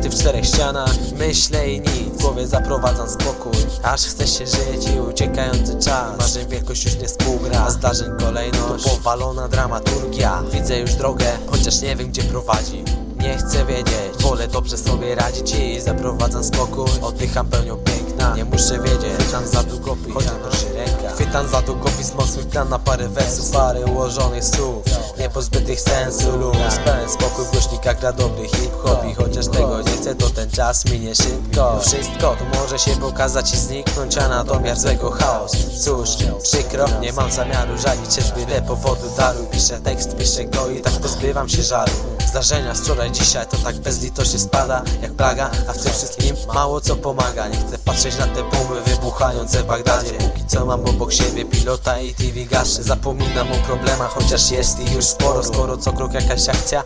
Zamknięty w czterech ścianach, myślę i nic W głowie zaprowadzam spokój. Aż chce się żyć i uciekający czas. Marzeń wielkość już nie współgra. Zdarzeń kolejność. To powalona dramaturgia. Widzę już drogę, chociaż nie wiem gdzie prowadzi. Nie chcę wiedzieć, wolę dobrze sobie radzić i zaprowadzam spokój. Oddycham pełnią piękna, nie muszę wiedzieć. Chwytam za długopis, choć drży ręka. Chwytam za długopis, mocny plan na parę wersów. Parę ułożonych słów, nie pozbytych sensu Luz, pełen spokój w głośnikach gra dobry hip-hop I chociaż tego nie chcę, to ten czas minie szybko. Wszystko to może się pokazać i zniknąć, a na domiar złego chaos. Cóż, przykro, nie mam zamiaru żalić się z byle powodu daru. Piszę tekst, piszę go i tak pozbywam się żalu. Zdarzenia z wczoraj dzisiaj to tak bezlitośnie spada jak plaga A w tym wszystkim mało co pomaga. Nie chcę patrzeć na te bomby wybuchające w Bagdadzie. Póki co mam obok siebie pilota i TV gaszy. Zapominam o problemach, chociaż jest ich już sporo Skoro co krok jakaś akcja,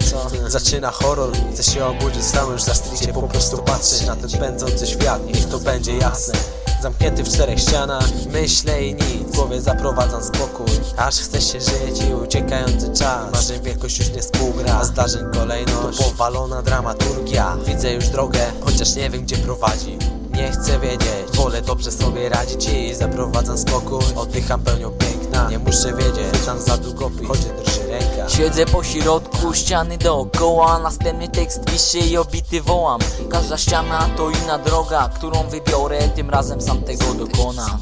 zaczyna horror. Chcę się obudzić sam już zastricie Po prostu patrzeć na ten pędzący świat. Niech to będzie jasne. Zamknięty w czterech ścianach, myślę i nic. W głowie zaprowadzam spokój. Aż chce się żyć i uciekający czas. Marzeń wielkość już nie współgra. Zdarzeń kolejność. To powalona dramaturgia. Widzę już drogę, chociaż nie wiem gdzie prowadzi. Nie chcę wiedzieć, wolę dobrze sobie radzić i zaprowadzam spokój. Oddycham pełnią piękna, nie muszę wiedzieć. Chwytam za długopis, choć drży Siedzę po środku, ściany dookoła Następny tekst piszę i obity wołam. Każda ściana to inna droga, którą wybiorę Tym razem sam tego dokonam.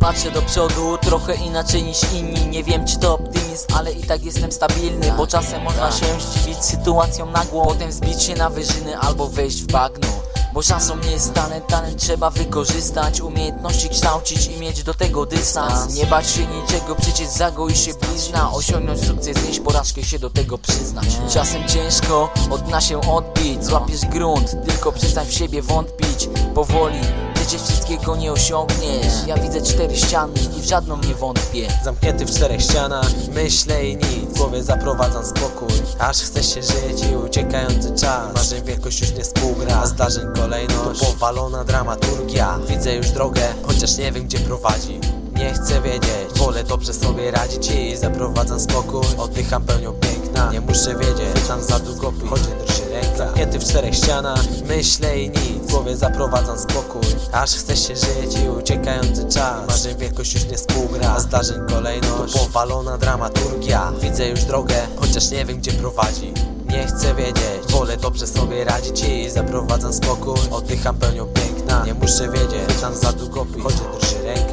Patrzę do przodu, trochę inaczej niż inni. Nie wiem czy to optymizm, ale i tak jestem stabilny Bo czasem można się zdziwić sytuacją nagłą Potem zbić się na wyżyny albo wejść w bagno bo szansą nie jest talent, talent trzeba wykorzystać Umiejętności kształcić i mieć do tego dystans. Nie bać się niczego, przecież zagoi się blizna. Osiągnąć sukces, znieść porażkę się do tego przyznać. Czasem ciężko od dna się odbić. Złapiesz grunt, tylko przestań w siebie wątpić. Powoli, przecież wszystkiego nie osiągniesz. Ja widzę cztery ściany i w żadną nie wątpię. Zamknięty w czterech ścianach, myślę i nic. W głowie zaprowadzam spokój. Aż chce się żyć i uciekający czas. Marzeń wielkość już nie współgra. Zdarzeń kolejność. To powalona dramaturgia. Widzę już drogę, chociaż nie wiem gdzie prowadzi. Nie chcę wiedzieć, wolę dobrze sobie radzić i zaprowadzam spokój. Oddycham pełnią piękna, nie muszę wiedzieć. Chwytam za długopis, choć drży Zamknięty w czterech ścianach, myślę i nic. W głowie zaprowadzam spokój. Aż chce się żyć i uciekający czas. Marzeń wielkość już nie współgra. Zdarzeń kolejność. To powalona dramaturgia. Widzę już drogę, chociaż nie wiem gdzie prowadzi. Nie chcę wiedzieć, wolę dobrze sobie radzić i zaprowadzam spokój. Oddycham pełnią piękna, nie muszę wiedzieć. Chwytam za długopis, choć drży ręka